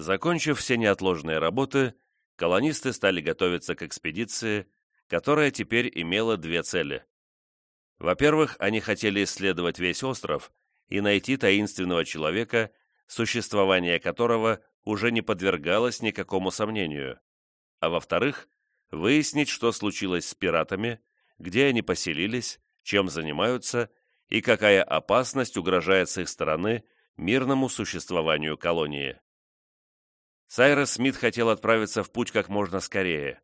Закончив все неотложные работы, колонисты стали готовиться к экспедиции, которая теперь имела две цели. Во-первых, они хотели исследовать весь остров и найти таинственного человека, существование которого уже не подвергалось никакому сомнению. А во-вторых, выяснить, что случилось с пиратами, где они поселились, чем занимаются и какая опасность угрожает с их стороны мирному существованию колонии. Сайрес Смит хотел отправиться в путь как можно скорее,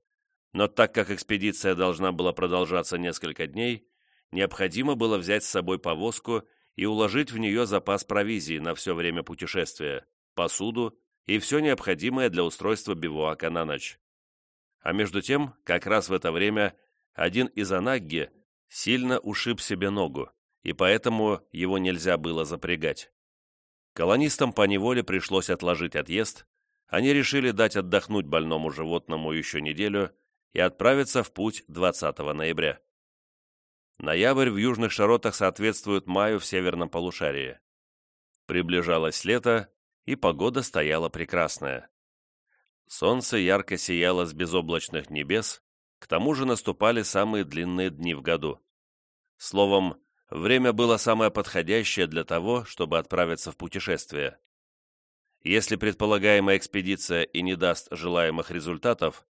но так как экспедиция должна была продолжаться несколько дней, необходимо было взять с собой повозку и уложить в нее запас провизии на все время путешествия, посуду и все необходимое для устройства бивуака на ночь. А между тем, как раз в это время, один из анагги сильно ушиб себе ногу, и поэтому его нельзя было запрягать. Колонистам по неволе пришлось отложить отъезд, они решили дать отдохнуть больному животному еще неделю и отправиться в путь 20 ноября. Ноябрь в южных широтах соответствует маю в северном полушарии. Приближалось лето, и погода стояла прекрасная. Солнце ярко сияло с безоблачных небес, к тому же наступали самые длинные дни в году. Словом, время было самое подходящее для того, чтобы отправиться в путешествие. Если предполагаемая экспедиция и не даст желаемых результатов,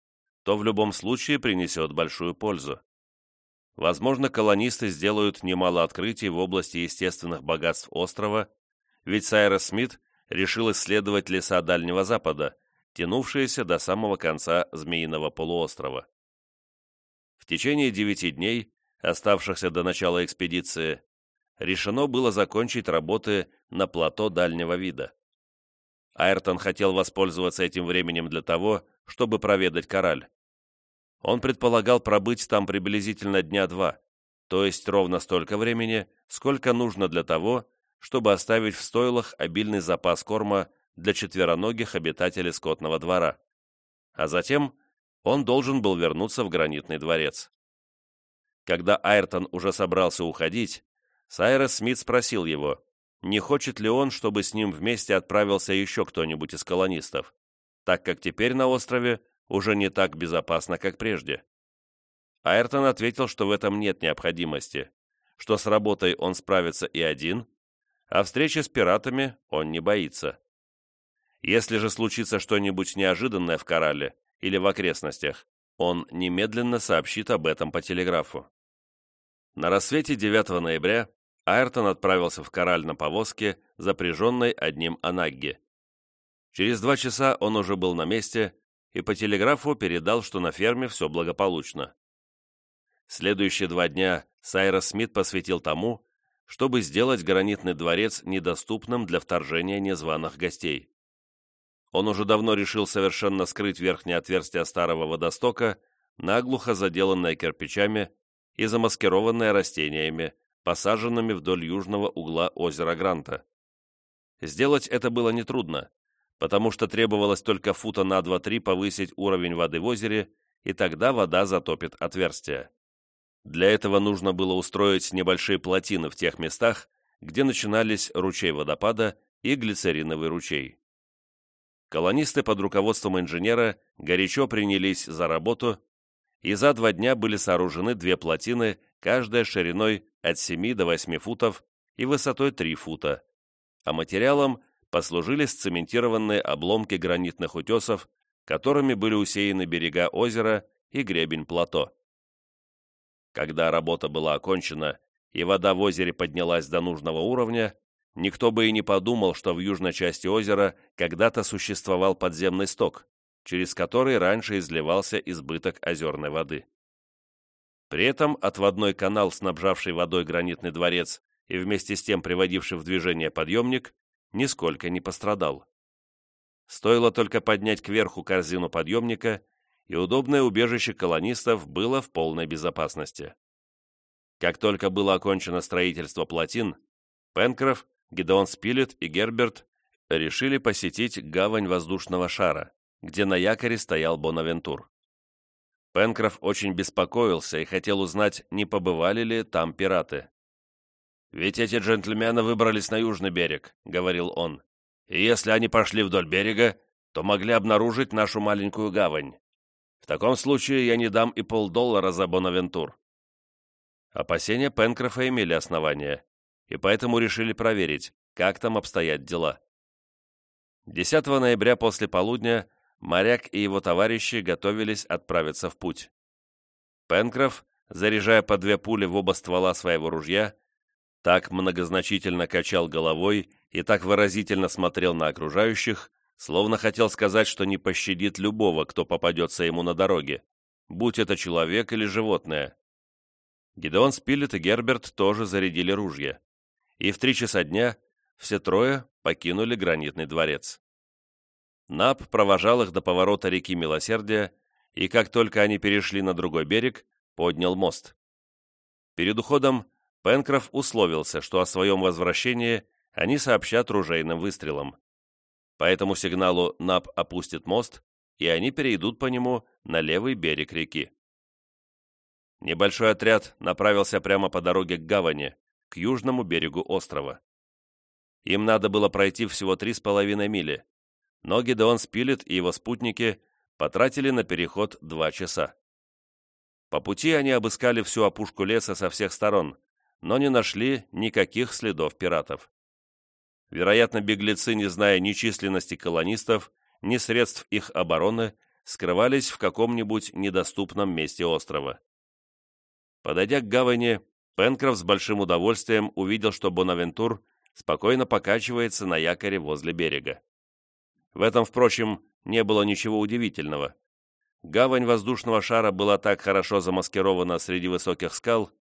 то в любом случае принесет большую пользу. Возможно, колонисты сделают немало открытий в области естественных богатств острова, ведь Сайрос Смит решил исследовать леса Дальнего Запада, тянувшиеся до самого конца Змеиного полуострова. В течение девяти дней, оставшихся до начала экспедиции, решено было закончить работы на плато дальнего вида. Айртон хотел воспользоваться этим временем для того, чтобы проведать Кораль. Он предполагал пробыть там приблизительно дня два, то есть ровно столько времени, сколько нужно для того, чтобы оставить в стойлах обильный запас корма для четвероногих обитателей скотного двора. А затем он должен был вернуться в гранитный дворец. Когда Айртон уже собрался уходить, Сайрес Смит спросил его, не хочет ли он, чтобы с ним вместе отправился еще кто-нибудь из колонистов, так как теперь на острове уже не так безопасно, как прежде. Айртон ответил, что в этом нет необходимости, что с работой он справится и один, а встречи с пиратами он не боится. Если же случится что-нибудь неожиданное в Коралле или в окрестностях, он немедленно сообщит об этом по телеграфу. На рассвете 9 ноября Айртон отправился в Кораль на повозке, запряженной одним Анагги. Через два часа он уже был на месте и по телеграфу передал, что на ферме все благополучно. Следующие два дня Сайрос Смит посвятил тому, чтобы сделать гранитный дворец недоступным для вторжения незваных гостей. Он уже давно решил совершенно скрыть верхнее отверстие старого водостока, наглухо заделанное кирпичами и замаскированное растениями, посаженными вдоль южного угла озера Гранта. Сделать это было нетрудно, потому что требовалось только фута на 2-3 повысить уровень воды в озере, и тогда вода затопит отверстие. Для этого нужно было устроить небольшие плотины в тех местах, где начинались ручей водопада и глицериновый ручей. Колонисты под руководством инженера горячо принялись за работу, и за два дня были сооружены две плотины, каждая шириной от 7 до 8 футов и высотой 3 фута, а материалом послужили сцементированные обломки гранитных утесов, которыми были усеяны берега озера и гребень плато. Когда работа была окончена и вода в озере поднялась до нужного уровня, никто бы и не подумал, что в южной части озера когда-то существовал подземный сток, через который раньше изливался избыток озерной воды. При этом отводной канал, снабжавший водой гранитный дворец и вместе с тем приводивший в движение подъемник, нисколько не пострадал. Стоило только поднять кверху корзину подъемника, и удобное убежище колонистов было в полной безопасности. Как только было окончено строительство плотин, Пенкроф, Гидеон Спилет и Герберт решили посетить гавань воздушного шара, где на якоре стоял Бонавентур. Пенкроф очень беспокоился и хотел узнать, не побывали ли там пираты. «Ведь эти джентльмены выбрались на южный берег», — говорил он. «И если они пошли вдоль берега, то могли обнаружить нашу маленькую гавань. В таком случае я не дам и полдоллара за Бонавентур». Опасения Пенкрофа имели основания, и поэтому решили проверить, как там обстоят дела. 10 ноября после полудня моряк и его товарищи готовились отправиться в путь. Пенкроф, заряжая по две пули в оба ствола своего ружья, так многозначительно качал головой и так выразительно смотрел на окружающих, словно хотел сказать, что не пощадит любого, кто попадется ему на дороге, будь это человек или животное. Гидеон Спилет и Герберт тоже зарядили ружья. И в три часа дня все трое покинули гранитный дворец. Нап провожал их до поворота реки Милосердия, и как только они перешли на другой берег, поднял мост. Перед уходом Пенкроф условился, что о своем возвращении они сообщат ружейным выстрелом. По этому сигналу Нап опустит мост, и они перейдут по нему на левый берег реки. Небольшой отряд направился прямо по дороге к гавани, к южному берегу острова. Им надо было пройти всего три с половиной мили, но Гидеон Спилет и его спутники потратили на переход два часа. По пути они обыскали всю опушку леса со всех сторон, но не нашли никаких следов пиратов. Вероятно, беглецы, не зная ни численности колонистов, ни средств их обороны, скрывались в каком-нибудь недоступном месте острова. Подойдя к гавани, Пенкроф с большим удовольствием увидел, что Бонавентур спокойно покачивается на якоре возле берега. В этом, впрочем, не было ничего удивительного. Гавань воздушного шара была так хорошо замаскирована среди высоких скал,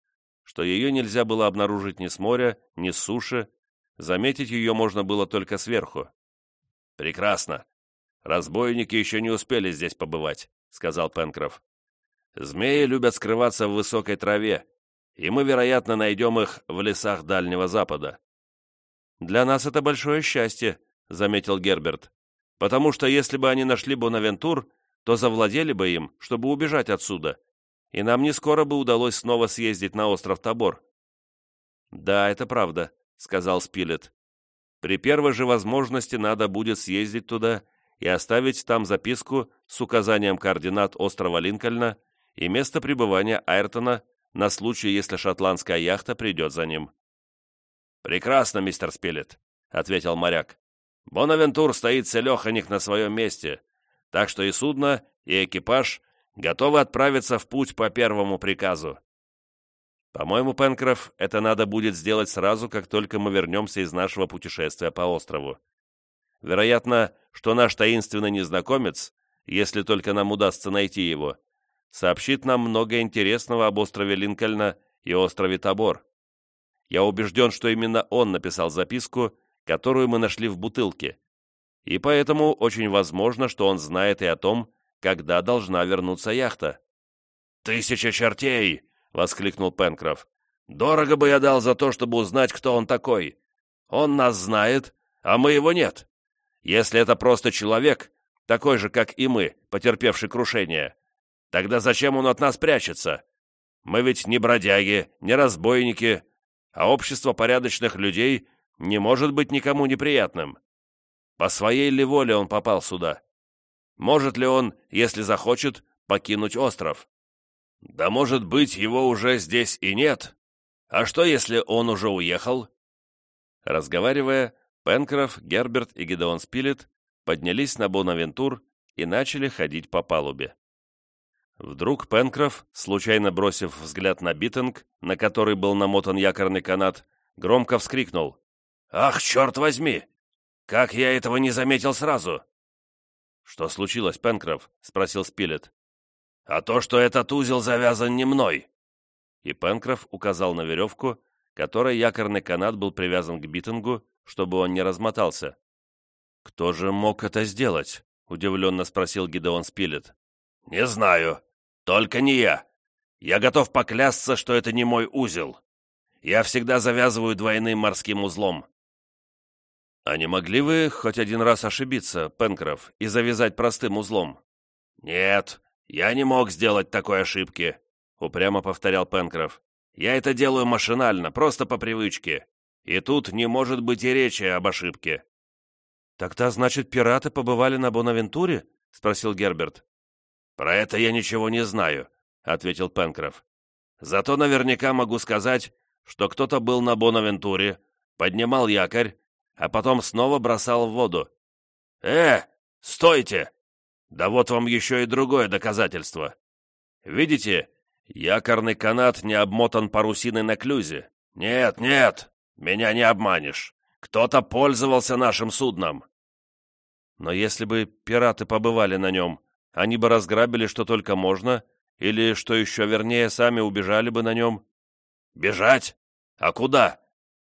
что ее нельзя было обнаружить ни с моря, ни с суши, заметить ее можно было только сверху. «Прекрасно. Разбойники еще не успели здесь побывать», — сказал Пенкроф. «Змеи любят скрываться в высокой траве, и мы, вероятно, найдем их в лесах Дальнего Запада». «Для нас это большое счастье», — заметил Герберт, «потому что если бы они нашли Бонавентур, то завладели бы им, чтобы убежать отсюда, и нам не скоро бы удалось снова съездить на остров Тобор». «Да, это правда», — сказал Спилет. «При первой же возможности надо будет съездить туда и оставить там записку с указанием координат острова Линкольна и места пребывания Айртона на случай, если шотландская яхта придет за ним. «Прекрасно, мистер Спилет», — ответил моряк. «Бонавентур стоит целеханик на своем месте, так что и судно, и экипаж готовы отправиться в путь по первому приказу». «По-моему, Пенкроф, это надо будет сделать сразу, как только мы вернемся из нашего путешествия по острову. Вероятно, что наш таинственный незнакомец, если только нам удастся найти его, сообщит нам много интересного об острове Линкольна и острове Тобор. Я убежден, что именно он написал записку, которую мы нашли в бутылке, и поэтому очень возможно, что он знает и о том, когда должна вернуться яхта». «Тысяча чертей!» — воскликнул Пенкроф. «Дорого бы я дал за то, чтобы узнать, кто он такой. Он нас знает, а мы его нет. Если это просто человек, такой же, как и мы, потерпевший крушение, тогда зачем он от нас прячется? Мы ведь не бродяги, не разбойники, а общество порядочных людей не может быть никому неприятным. По своей ли воле он попал сюда? Может ли он, если захочет, покинуть остров? Да может быть, его уже здесь и нет. А что, если он уже уехал? Разговаривая, Пенкроф, Герберт и Гидеон Спилет поднялись на Бонавентур и начали ходить по палубе. Вдруг Пенкроф, случайно бросив взгляд на битинг, на который был намотан якорный канат, громко вскрикнул. «Ах, черт возьми! Как я этого не заметил сразу!» «Что случилось, Пенкроф?» — спросил Спилет. «А то, что этот узел завязан не мной!» И Пенкроф указал на веревку, которой якорный канат был привязан к Биттингу, чтобы он не размотался. «Кто же мог это сделать?» — удивленно спросил Гидеон Спилет. «Не знаю. Только не я. Я готов поклясться, что это не мой узел. Я всегда завязываю двойным морским узлом». «А не могли вы хоть один раз ошибиться, Пенкроф, и завязать простым узлом?» «Нет, я не мог сделать такой ошибки», — упрямо повторял Пенкроф. «Я это делаю машинально, просто по привычке. И тут не может быть и речи об ошибке». «Тогда, значит, пираты побывали на Бонавентуре?» — спросил Герберт. «Про это я ничего не знаю», — ответил Пенкроф. «Зато наверняка могу сказать, что кто-то был на Бонавентуре, поднимал якорь, а потом снова бросал в воду. «Э, стойте! Да вот вам еще и другое доказательство. Видите, якорный канат не обмотан парусиной на клюзе. Нет, нет, меня не обманешь. Кто-то пользовался нашим судном. Но если бы пираты побывали на нем, они бы разграбили что только можно, или, что еще вернее, сами убежали бы на нем. «Бежать? А куда?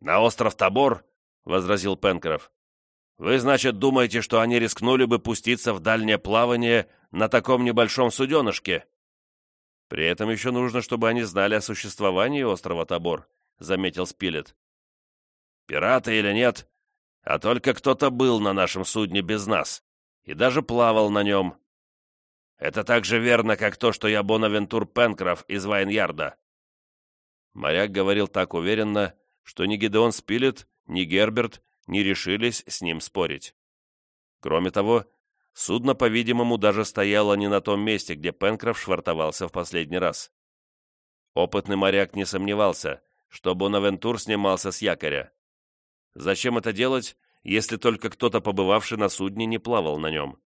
На остров Тобор?» — возразил Пенкроф. «Вы, значит, думаете, что они рискнули бы пуститься в дальнее плавание на таком небольшом суденышке?» «При этом еще нужно, чтобы они знали о существовании острова Тобор», — заметил Спилет. «Пираты или нет, а только кто-то был на нашем судне без нас и даже плавал на нем. Это так же верно, как то, что я Бонавентур Пенкроф из Вайнярда». Моряк говорил так уверенно, что ни Гидеон Спилет, ни Герберт не решились с ним спорить. Кроме того, судно, по-видимому, даже стояло не на том месте, где Пенкроф швартовался в последний раз. Опытный моряк не сомневался, что Бонавентур снимался с якоря. Зачем это делать, если только кто-то, побывавший на судне, не плавал на нем?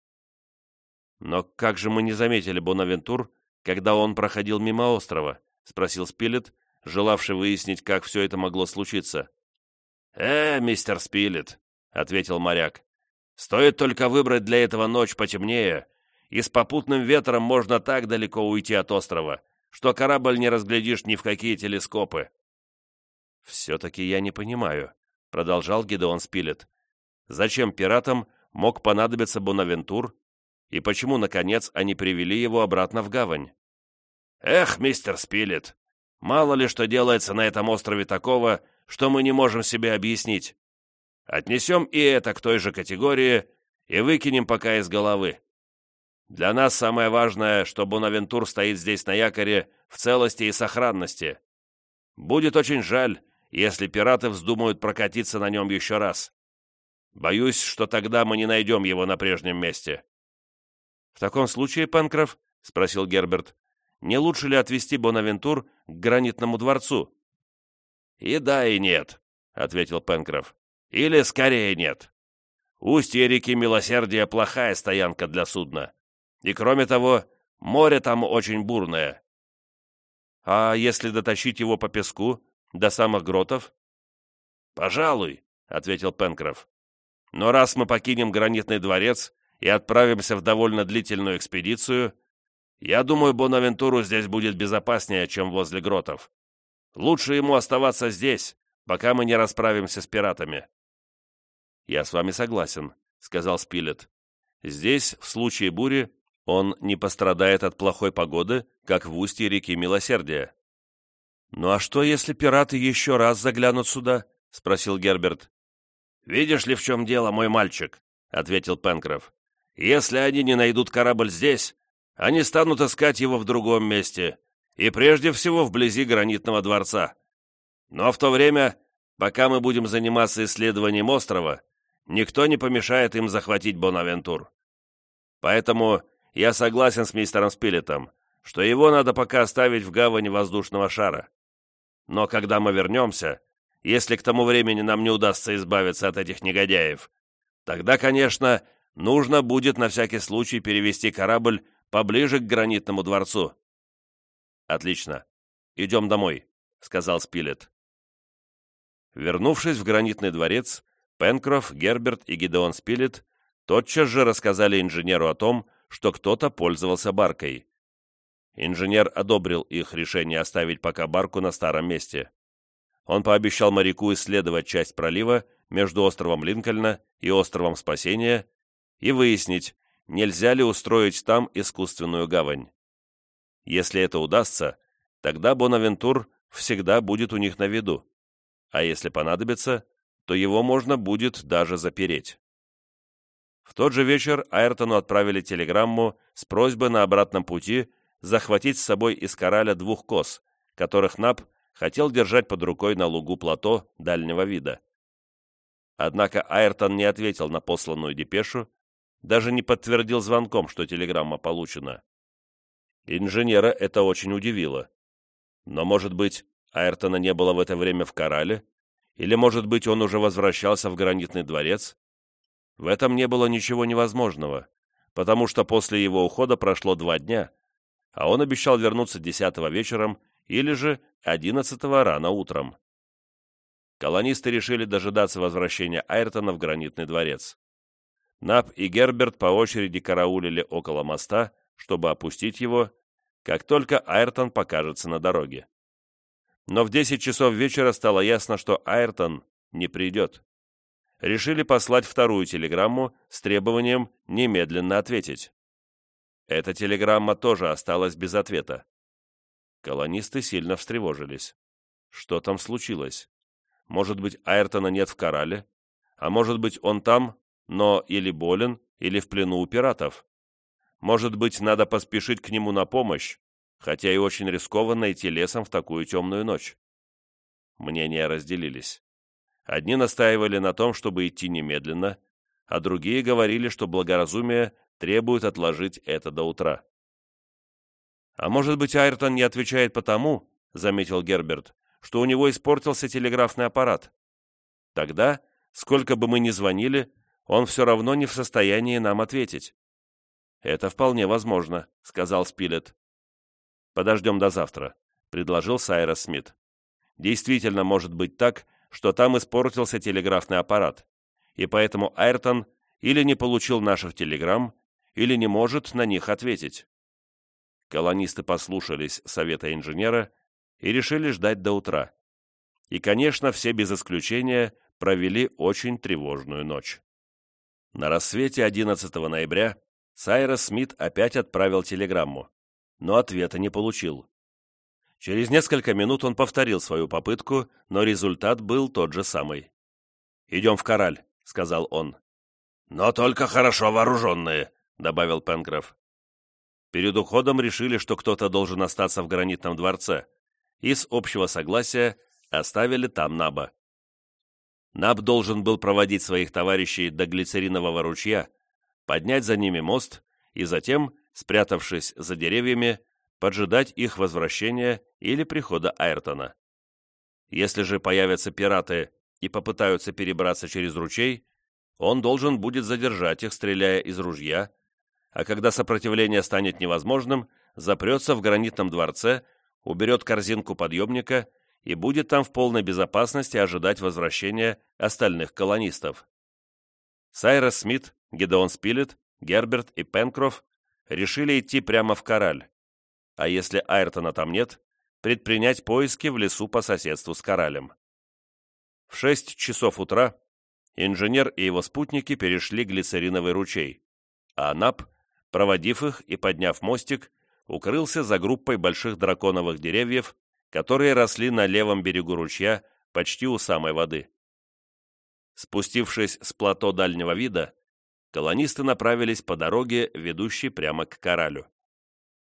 «Но как же мы не заметили Бонавентур, когда он проходил мимо острова?» — спросил Спилет, желавший выяснить, как все это могло случиться. «Э, мистер Спилет», — ответил моряк, — «стоит только выбрать для этого ночь потемнее, и с попутным ветром можно так далеко уйти от острова, что корабль не разглядишь ни в какие телескопы». «Все-таки я не понимаю», — продолжал Гидеон Спилет. «Зачем пиратам мог понадобиться Бонавентур, и почему, наконец, они привели его обратно в гавань?» «Эх, мистер Спилет, мало ли что делается на этом острове такого, что мы не можем себе объяснить. Отнесем и это к той же категории и выкинем пока из головы. Для нас самое важное, что Бонавентур стоит здесь на якоре в целости и сохранности. Будет очень жаль, если пираты вздумают прокатиться на нем еще раз. Боюсь, что тогда мы не найдем его на прежнем месте». «В таком случае, Панкроф, — спросил Герберт, — не лучше ли отвезти Бонавентур к гранитному дворцу?» «И да, и нет», — ответил Пенкроф. «Или скорее нет. Устье реки Милосердия плохая стоянка для судна. И кроме того, море там очень бурное». «А если дотащить его по песку, до самых гротов?» «Пожалуй», — ответил Пенкроф. «Но раз мы покинем гранитный дворец и отправимся в довольно длительную экспедицию, я думаю, Бонавентуру здесь будет безопаснее, чем возле гротов. Лучше ему оставаться здесь, пока мы не расправимся с пиратами». «Я с вами согласен», — сказал Спилет. «Здесь, в случае бури, он не пострадает от плохой погоды, как в устье реки Милосердия». «Ну а что, если пираты еще раз заглянут сюда?» — спросил Герберт. «Видишь ли, в чем дело, мой мальчик?» — ответил Пенкроф. «Если они не найдут корабль здесь, они станут искать его в другом месте, и прежде всего вблизи гранитного дворца. Но в то время, пока мы будем заниматься исследованием острова, никто не помешает им захватить Бонавентур. Поэтому я согласен с мистером Спилетом, что его надо пока оставить в гавани воздушного шара. Но когда мы вернемся, если к тому времени нам не удастся избавиться от этих негодяев, тогда, конечно, нужно будет на всякий случай перевести корабль поближе к гранитному дворцу. «Отлично. Идем домой», — сказал Спилет. Вернувшись в гранитный дворец, Пенкроф, Герберт и Гидеон Спилет тотчас же рассказали инженеру о том, что кто-то пользовался баркой. Инженер одобрил их решение оставить пока барку на старом месте. Он пообещал моряку исследовать часть пролива между островом Линкольна и островом Спасения и выяснить, нельзя ли устроить там искусственную гавань. Если это удастся, тогда Бонавентур всегда будет у них на виду, а если понадобится, то его можно будет даже запереть. В тот же вечер Айртону отправили телеграмму с просьбой на обратном пути захватить с собой из кораля двух коз, которых Наб хотел держать под рукой на лугу плато дальнего вида. Однако Айртон не ответил на посланную депешу, даже не подтвердил звонком, что телеграмма получена. Инженера это очень удивило. Но, может быть, Айртона не было в это время в Корале, или, может быть, он уже возвращался в гранитный дворец? В этом не было ничего невозможного, потому что после его ухода прошло два дня, а он обещал вернуться десятого вечером или же одиннадцатого рано утром. Колонисты решили дожидаться возвращения Айртона в гранитный дворец. Нап и Герберт по очереди караулили около моста, чтобы опустить его, как только Айртон покажется на дороге но в 10 часов вечера стало ясно, что Айртон не придет. Решили послать вторую телеграмму с требованием немедленно ответить. Эта телеграмма тоже осталась без ответа. Колонисты сильно встревожились. Что там случилось? Может быть, Айртона нет в Корале? А может быть, он там, но или болен, или в плену у пиратов? Может быть, надо поспешить к нему на помощь, хотя и очень рискованно идти лесом в такую темную ночь. Мнения разделились. Одни настаивали на том, чтобы идти немедленно, а другие говорили, что благоразумие требует отложить это до утра. «А может быть, Айртон не отвечает потому, — заметил Герберт, — что у него испортился телеграфный аппарат. Тогда, сколько бы мы ни звонили, он все равно не в состоянии нам ответить». «Это вполне возможно», — сказал Спилет. «Подождем до завтра», — предложил Сайрос Смит. «Действительно может быть так, что там испортился телеграфный аппарат, и поэтому Айртон или не получил наших телеграмм, или не может на них ответить». Колонисты послушались совета инженера и решили ждать до утра. И, конечно, все без исключения провели очень тревожную ночь. На рассвете 11 ноября Сайрос Смит опять отправил телеграмму но ответа не получил. Через несколько минут он повторил свою попытку, но результат был тот же самый. «Идем в Кораль», — сказал он. «Но только хорошо вооруженные», — добавил Пенкроф. Перед уходом решили, что кто-то должен остаться в гранитном дворце, и с общего согласия оставили там Наба. Наб должен был проводить своих товарищей до глицеринового ручья, поднять за ними мост и затем спрятавшись за деревьями, поджидать их возвращения или прихода Айртона. Если же появятся пираты и попытаются перебраться через ручей, он должен будет задержать их, стреляя из ружья, а когда сопротивление станет невозможным, запрется в гранитном дворце, уберет корзинку подъемника и будет там в полной безопасности ожидать возвращения остальных колонистов. Сайрос Смит, Гедеон Спилет, Герберт и Пенкроф решили идти прямо в Кораль, а если Айртона там нет, предпринять поиски в лесу по соседству с Коралем. В шесть часов утра инженер и его спутники перешли глицериновый ручей, а НАП, проводив их и подняв мостик, укрылся за группой больших драконовых деревьев, которые росли на левом берегу ручья почти у самой воды. Спустившись с плато дальнего вида, колонисты направились по дороге, ведущей прямо к Коралю.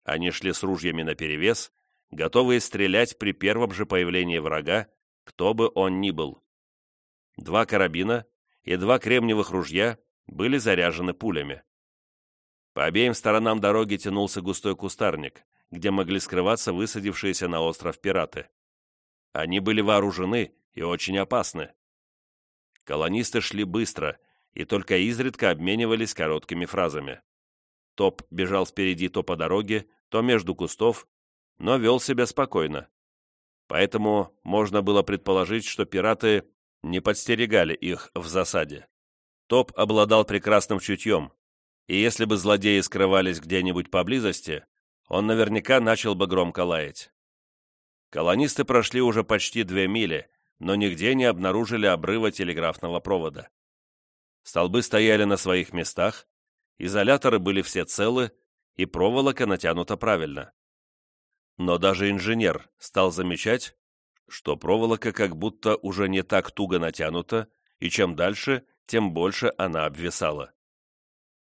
Они шли с ружьями наперевес, готовые стрелять при первом же появлении врага, кто бы он ни был. Два карабина и два кремниевых ружья были заряжены пулями. По обеим сторонам дороги тянулся густой кустарник, где могли скрываться высадившиеся на остров пираты. Они были вооружены и очень опасны. Колонисты шли быстро, и только изредка обменивались короткими фразами. Топ бежал впереди то по дороге, то между кустов, но вел себя спокойно. Поэтому можно было предположить, что пираты не подстерегали их в засаде. Топ обладал прекрасным чутьем, и если бы злодеи скрывались где-нибудь поблизости, он наверняка начал бы громко лаять. Колонисты прошли уже почти две мили, но нигде не обнаружили обрыва телеграфного провода. Столбы стояли на своих местах, изоляторы были все целы, и проволока натянута правильно. Но даже инженер стал замечать, что проволока как будто уже не так туго натянута, и чем дальше, тем больше она обвисала.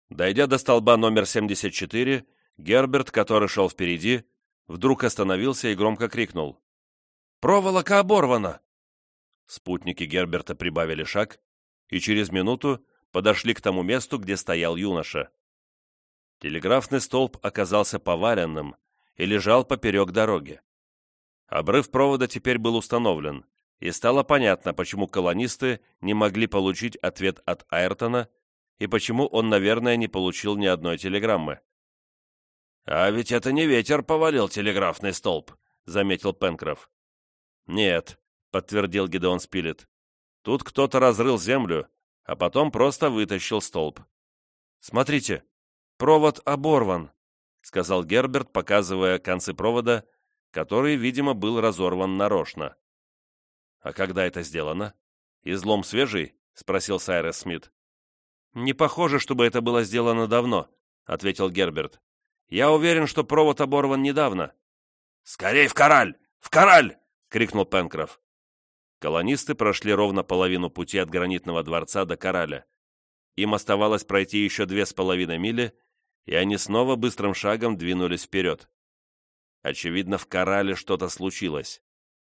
Дойдя до столба номер 74, Герберт, который шел впереди, вдруг остановился и громко крикнул. «Проволока оборвана!» Спутники Герберта прибавили шаг, и через минуту подошли к тому месту, где стоял юноша. Телеграфный столб оказался поваленным и лежал поперек дороги. Обрыв провода теперь был установлен, и стало понятно, почему колонисты не могли получить ответ от Айртона и почему он, наверное, не получил ни одной телеграммы. «А ведь это не ветер повалил телеграфный столб», — заметил Пенкроф. «Нет», — подтвердил Гидеон Спилет. «Тут кто-то разрыл землю, а потом просто вытащил столб». «Смотрите, провод оборван», — сказал Герберт, показывая концы провода, который, видимо, был разорван нарочно. «А когда это сделано? Излом свежий?» — спросил Сайрес Смит. «Не похоже, чтобы это было сделано давно», — ответил Герберт. «Я уверен, что провод оборван недавно». «Скорей в кораль! В кораль!» — крикнул Пенкроф. Колонисты прошли ровно половину пути от гранитного дворца до кораля. Им оставалось пройти еще две с половиной мили, и они снова быстрым шагом двинулись вперед. Очевидно, в корале что-то случилось.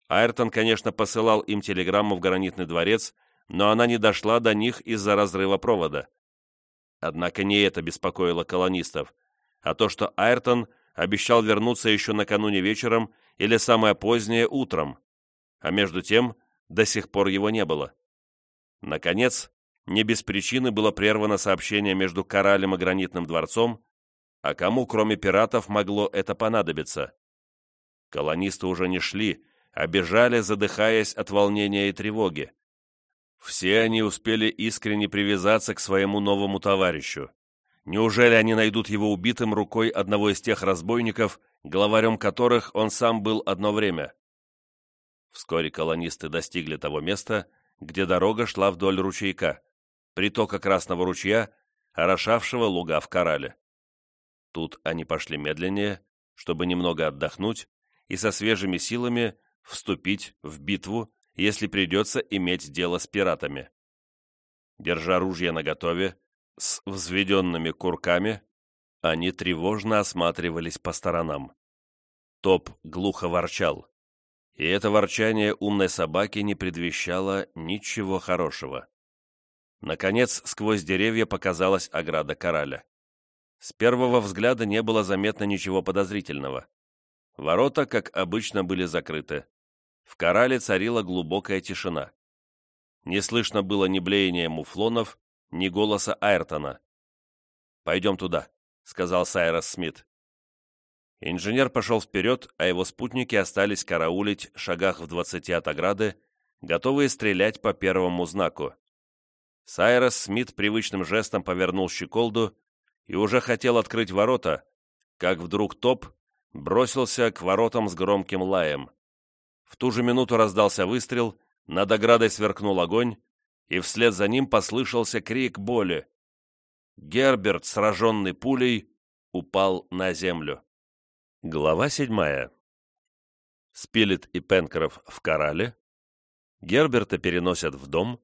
Айртон, конечно, посылал им телеграмму в гранитный дворец, но она не дошла до них из-за разрыва провода. Однако не это беспокоило колонистов, а то, что Айртон обещал вернуться еще накануне вечером или самое позднее утром, а между тем до сих пор его не было. Наконец, не без причины было прервано сообщение между Коралем и Гранитным дворцом, а кому, кроме пиратов, могло это понадобиться? Колонисты уже не шли, а бежали, задыхаясь от волнения и тревоги. Все они успели искренне привязаться к своему новому товарищу. Неужели они найдут его убитым рукой одного из тех разбойников, главарем которых он сам был одно время? Вскоре колонисты достигли того места, где дорога шла вдоль ручейка, притока Красного ручья, орошавшего луга в Корале. Тут они пошли медленнее, чтобы немного отдохнуть и со свежими силами вступить в битву если придется иметь дело с пиратами. Держа ружья наготове, с взведенными курками, они тревожно осматривались по сторонам. Топ глухо ворчал, и это ворчание умной собаки не предвещало ничего хорошего. Наконец, сквозь деревья показалась ограда кораля. С первого взгляда не было заметно ничего подозрительного. Ворота, как обычно, были закрыты. В корале царила глубокая тишина. Не слышно было ни блеяния муфлонов, ни голоса Айртона. «Пойдем туда», — сказал Сайрос Смит. Инженер пошел вперед, а его спутники остались караулить шагах в двадцати от ограды, готовые стрелять по первому знаку. Сайрос Смит привычным жестом повернул щеколду и уже хотел открыть ворота, как вдруг топ бросился к воротам с громким лаем. В ту же минуту раздался выстрел, над оградой сверкнул огонь, и вслед за ним послышался крик боли. Герберт, сраженный пулей, упал на землю. Глава седьмая. Спилет и Пенкроф в корале. Герберта переносят в дом.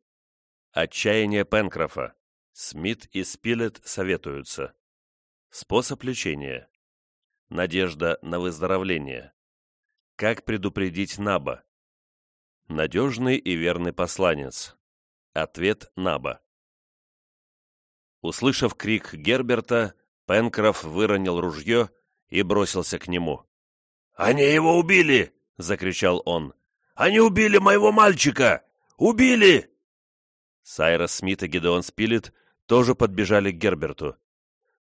Отчаяние Пенкрофа. Смит и Спилет советуются. Способ лечения. Надежда на выздоровление. Как предупредить Наба? Надежный и верный посланец. Ответ Наба. Услышав крик Герберта, Пенкроф выронил ружье и бросился к нему. «Они его убили!» — закричал он. «Они убили моего мальчика! Убили!» Сайрос Смит и Гидеон Спилет тоже подбежали к Герберту.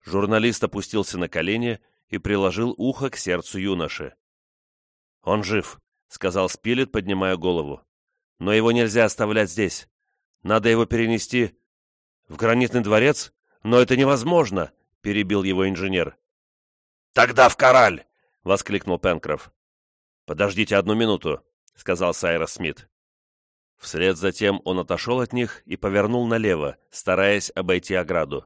Журналист опустился на колени и приложил ухо к сердцу юноши. «Он жив», — сказал Спилет, поднимая голову. «Но его нельзя оставлять здесь. Надо его перенести в гранитный дворец, но это невозможно», — перебил его инженер. «Тогда в кораль!» — воскликнул Пенкроф. «Подождите одну минуту», — сказал Сайрос Смит. Вслед за тем он отошел от них и повернул налево, стараясь обойти ограду.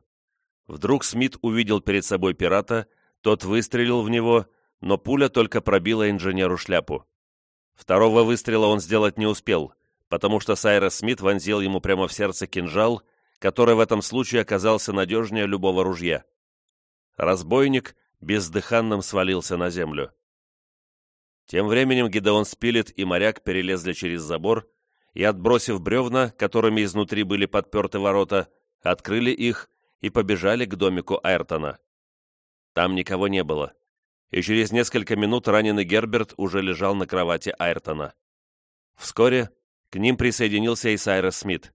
Вдруг Смит увидел перед собой пирата, тот выстрелил в него, но пуля только пробила инженеру шляпу. Второго выстрела он сделать не успел, потому что Сайрос Смит вонзил ему прямо в сердце кинжал, который в этом случае оказался надежнее любого ружья. Разбойник бездыханным свалился на землю. Тем временем Гидеон Спилет и моряк перелезли через забор и, отбросив бревна, которыми изнутри были подперты ворота, открыли их и побежали к домику Айртона. Там никого не было, и через несколько минут раненый Герберт уже лежал на кровати Айртона. Вскоре к ним присоединился и Сайрес Смит.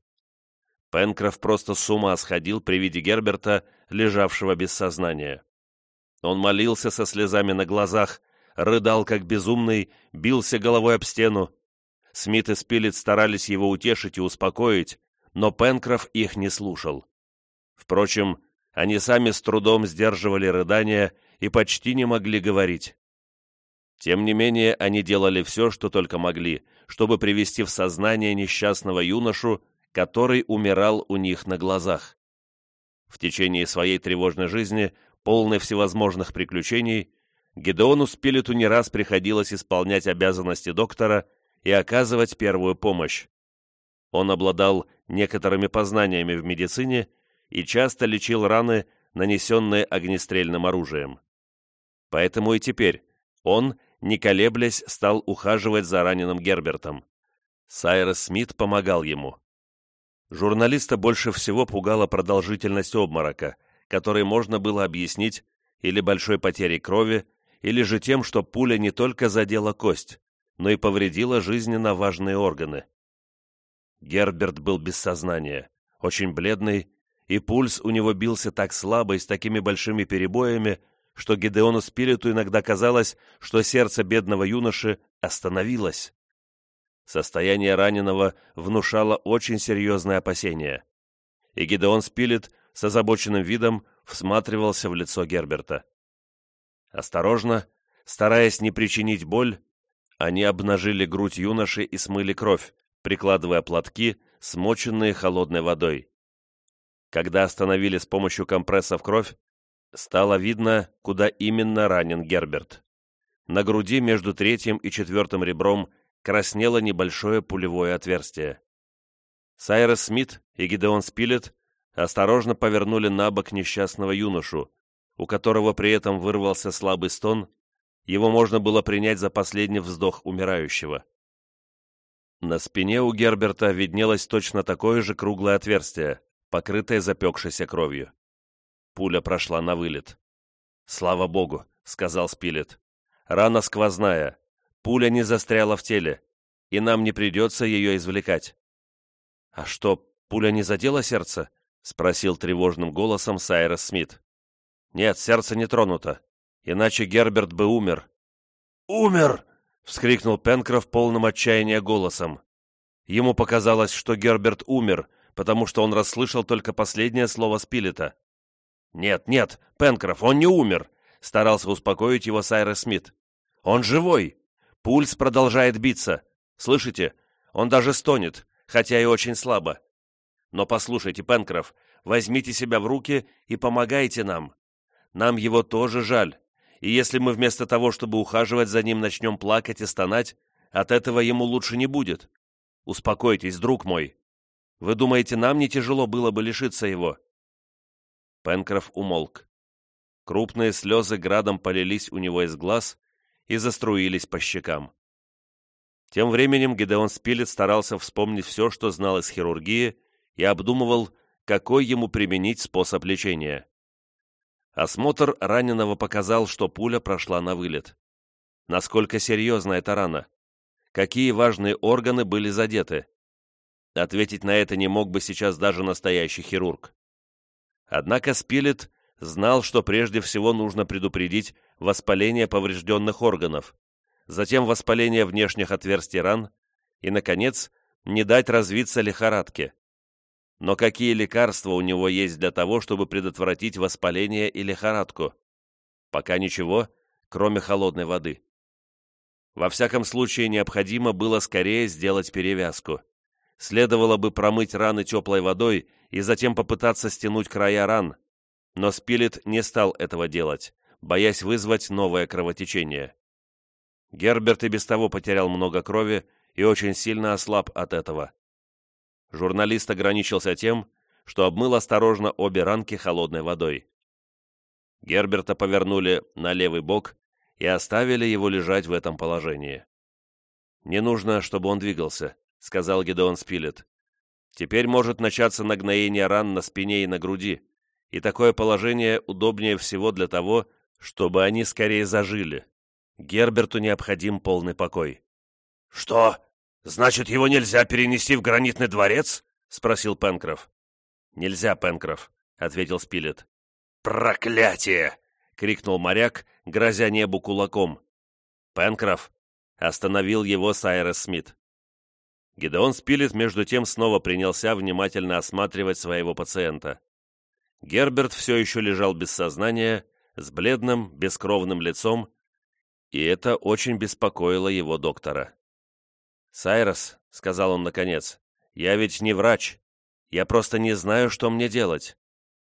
Пенкроф просто с ума сходил при виде Герберта, лежавшего без сознания. Он молился со слезами на глазах, рыдал как безумный, бился головой об стену. Смит и Спилет старались его утешить и успокоить, но Пенкроф их не слушал. Впрочем, они сами с трудом сдерживали рыдания и почти не могли говорить. Тем не менее, они делали все, что только могли, чтобы привести в сознание несчастного юношу, который умирал у них на глазах. В течение своей тревожной жизни, полной всевозможных приключений, Гедеону Спилету не раз приходилось исполнять обязанности доктора и оказывать первую помощь. Он обладал некоторыми познаниями в медицине и часто лечил раны, нанесенные огнестрельным оружием. Поэтому и теперь он, не колеблясь, стал ухаживать за раненым Гербертом. Сайрес Смит помогал ему. Журналиста больше всего пугала продолжительность обморока, который можно было объяснить или большой потерей крови, или же тем, что пуля не только задела кость, но и повредила жизненно важные органы. Герберт был без сознания, очень бледный, и пульс у него бился так слабо и с такими большими перебоями, что Гидеону Спириту иногда казалось, что сердце бедного юноши остановилось. Состояние раненого внушало очень серьезное опасение, и Гидеон Спилет с озабоченным видом всматривался в лицо Герберта. Осторожно, стараясь не причинить боль, они обнажили грудь юноши и смыли кровь, прикладывая платки, смоченные холодной водой. Когда остановили с помощью компресса в кровь, стало видно, куда именно ранен Герберт. На груди между третьим и четвертым ребром краснело небольшое пулевое отверстие. Сайрес Смит и Гидеон Спилет осторожно повернули на бок несчастного юношу, у которого при этом вырвался слабый стон, его можно было принять за последний вздох умирающего. На спине у Герберта виднелось точно такое же круглое отверстие, покрытое запекшейся кровью. Пуля прошла на вылет. «Слава богу», — сказал Спилет. «Рана сквозная. Пуля не застряла в теле, и нам не придется ее извлекать». «А что, пуля не задела сердце?» — спросил тревожным голосом Сайрес Смит. Нет, сердце не тронуто. Иначе Герберт бы умер. «Умер!» — вскрикнул Пенкроф полным отчаяния голосом. Ему показалось, что Герберт умер, потому что он расслышал только последнее слово Спилета. «Нет, нет, Пенкроф, он не умер!» — старался успокоить его Сайрес Смит. «Он живой! Пульс продолжает биться. Слышите? Он даже стонет, хотя и очень слабо. Но послушайте, Пенкроф, возьмите себя в руки и помогайте нам. Нам его тоже жаль, и если мы вместо того, чтобы ухаживать за ним, начнем плакать и стонать, от этого ему лучше не будет. Успокойтесь, друг мой. Вы думаете, нам не тяжело было бы лишиться его?» Пенкроф умолк. Крупные слезы градом полились у него из глаз и заструились по щекам. Тем временем Гидеон Спилет старался вспомнить все, что знал из хирургии, и обдумывал, какой ему применить способ лечения. Осмотр раненого показал, что пуля прошла на вылет. Насколько серьезна эта рана? Какие важные органы были задеты? Ответить на это не мог бы сейчас даже настоящий хирург. Однако Спилет знал, что прежде всего нужно предупредить воспаление поврежденных органов, затем воспаление внешних отверстий ран и, наконец, не дать развиться лихорадке. Но какие лекарства у него есть для того, чтобы предотвратить воспаление и лихорадку? Пока ничего, кроме холодной воды. Во всяком случае, необходимо было скорее сделать перевязку. Следовало бы промыть раны теплой водой и затем попытаться стянуть края ран, но Спилет не стал этого делать, боясь вызвать новое кровотечение. Герберт и без того потерял много крови и очень сильно ослаб от этого. Журналист ограничился тем, что обмыл осторожно обе ранки холодной водой. Герберта повернули на левый бок и оставили его лежать в этом положении. Не нужно, чтобы он двигался, — сказал Гедеон Спилет. «Теперь может начаться нагноение ран на спине и на груди, и такое положение удобнее всего для того, чтобы они скорее зажили. Герберту необходим полный покой». «Что? Значит, его нельзя перенести в гранитный дворец?» — спросил Пенкроф. «Нельзя, Пенкроф», — ответил Спилет. «Проклятие!» — крикнул моряк, грозя небу кулаком. «Пенкроф!» — остановил его Сайрес Смит. Гидеон Спилет между тем снова принялся внимательно осматривать своего пациента. Герберт все еще лежал без сознания, с бледным, бескровным лицом, и это очень беспокоило его доктора. «Сайрос», — сказал он наконец, — «я ведь не врач. Я просто не знаю, что мне делать.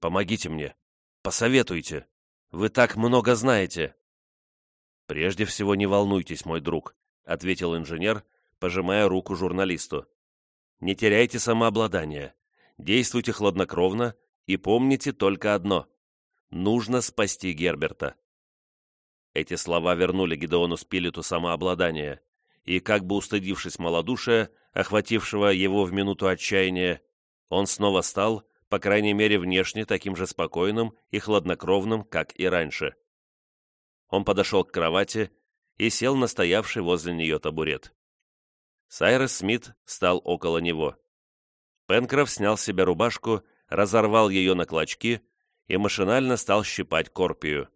Помогите мне. Посоветуйте. Вы так много знаете». «Прежде всего, не волнуйтесь, мой друг», — ответил инженер, пожимая руку журналисту. «Не теряйте самообладание. Действуйте хладнокровно и помните только одно. Нужно спасти Герберта». Эти слова вернули Гидеону Спилету самообладание, и, как бы устыдившись малодушия, охватившего его в минуту отчаяния, он снова стал, по крайней мере внешне, таким же спокойным и хладнокровным, как и раньше. Он подошел к кровати и сел на стоявший возле нее табурет. Сайрес Смит стал около него. Пенкроф снял с себя рубашку, разорвал ее на клочки и машинально стал щипать корпию.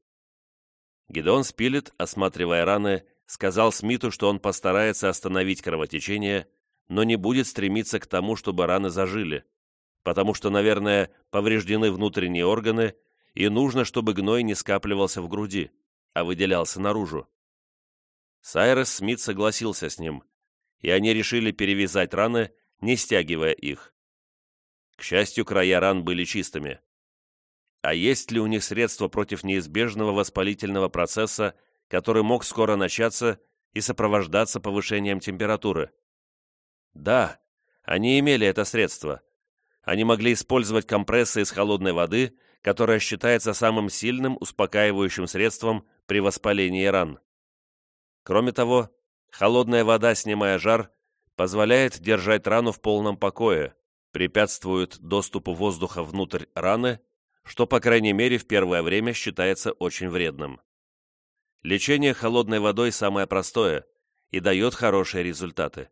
Гидеон Спилет, осматривая раны, сказал Смиту, что он постарается остановить кровотечение, но не будет стремиться к тому, чтобы раны зажили, потому что, наверное, повреждены внутренние органы, и нужно, чтобы гной не скапливался в груди, а выделялся наружу. Сайрес Смит согласился с ним, и они решили перевязать раны, не стягивая их. К счастью, края ран были чистыми. А есть ли у них средства против неизбежного воспалительного процесса, который мог скоро начаться и сопровождаться повышением температуры? Да, они имели это средство. Они могли использовать компрессы из холодной воды, которая считается самым сильным успокаивающим средством при воспалении ран. Кроме того, Холодная вода, снимая жар, позволяет держать рану в полном покое, препятствует доступу воздуха внутрь раны, что, по крайней мере, в первое время считается очень вредным. Лечение холодной водой самое простое и дает хорошие результаты.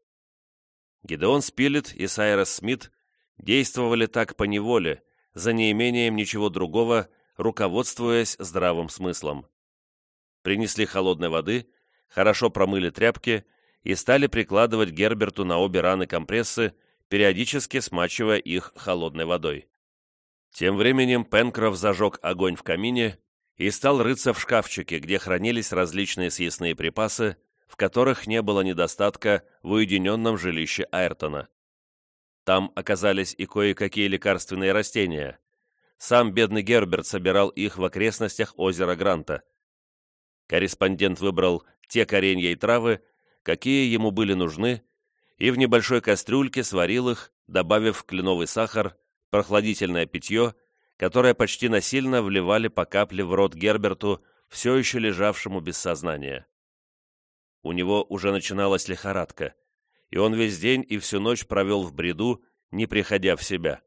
Гидеон Спилет и Сайрос Смит действовали так по неволе, за неимением ничего другого, руководствуясь здравым смыслом. Принесли холодной воды хорошо промыли тряпки и стали прикладывать Герберту на обе раны компрессы, периодически смачивая их холодной водой. Тем временем Пенкроф зажег огонь в камине и стал рыться в шкафчике, где хранились различные съестные припасы, в которых не было недостатка в уединенном жилище Айртона. Там оказались и кое-какие лекарственные растения. Сам бедный Герберт собирал их в окрестностях озера Гранта. Корреспондент выбрал те коренья и травы, какие ему были нужны, и в небольшой кастрюльке сварил их, добавив кленовый сахар, прохладительное питье, которое почти насильно вливали по капле в рот Герберту, все еще лежавшему без сознания. У него уже начиналась лихорадка, и он весь день и всю ночь провел в бреду, не приходя в себя.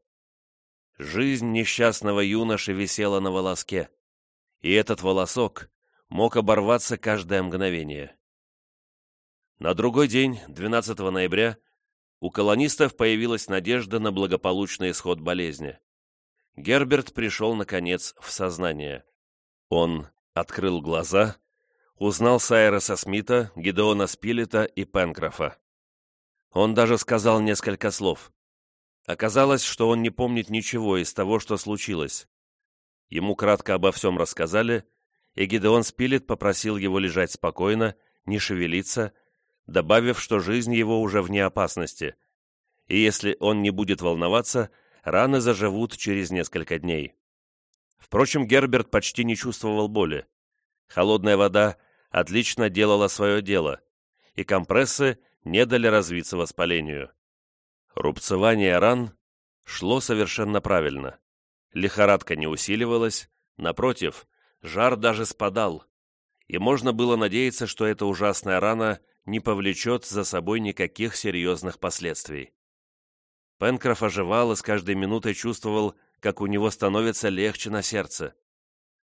Жизнь несчастного юноши висела на волоске, и этот волосок мог оборваться каждое мгновение. На другой день, 12 ноября, у колонистов появилась надежда на благополучный исход болезни. Герберт пришел, наконец, в сознание. Он открыл глаза, узнал Сайреса Смита, Гидеона Спилета и Пенкрофа. Он даже сказал несколько слов. Оказалось, что он не помнит ничего из того, что случилось. Ему кратко обо всем рассказали, и Гидеон Спилет попросил его лежать спокойно, не шевелиться, добавив, что жизнь его уже вне опасности, и если он не будет волноваться, раны заживут через несколько дней. Впрочем, Герберт почти не чувствовал боли. Холодная вода отлично делала свое дело, и компрессы не дали развиться воспалению. Рубцевание ран шло совершенно правильно. Лихорадка не усиливалась, напротив, Жар даже спадал, и можно было надеяться, что эта ужасная рана не повлечет за собой никаких серьезных последствий. Пенкроф оживал и с каждой минутой чувствовал, как у него становится легче на сердце.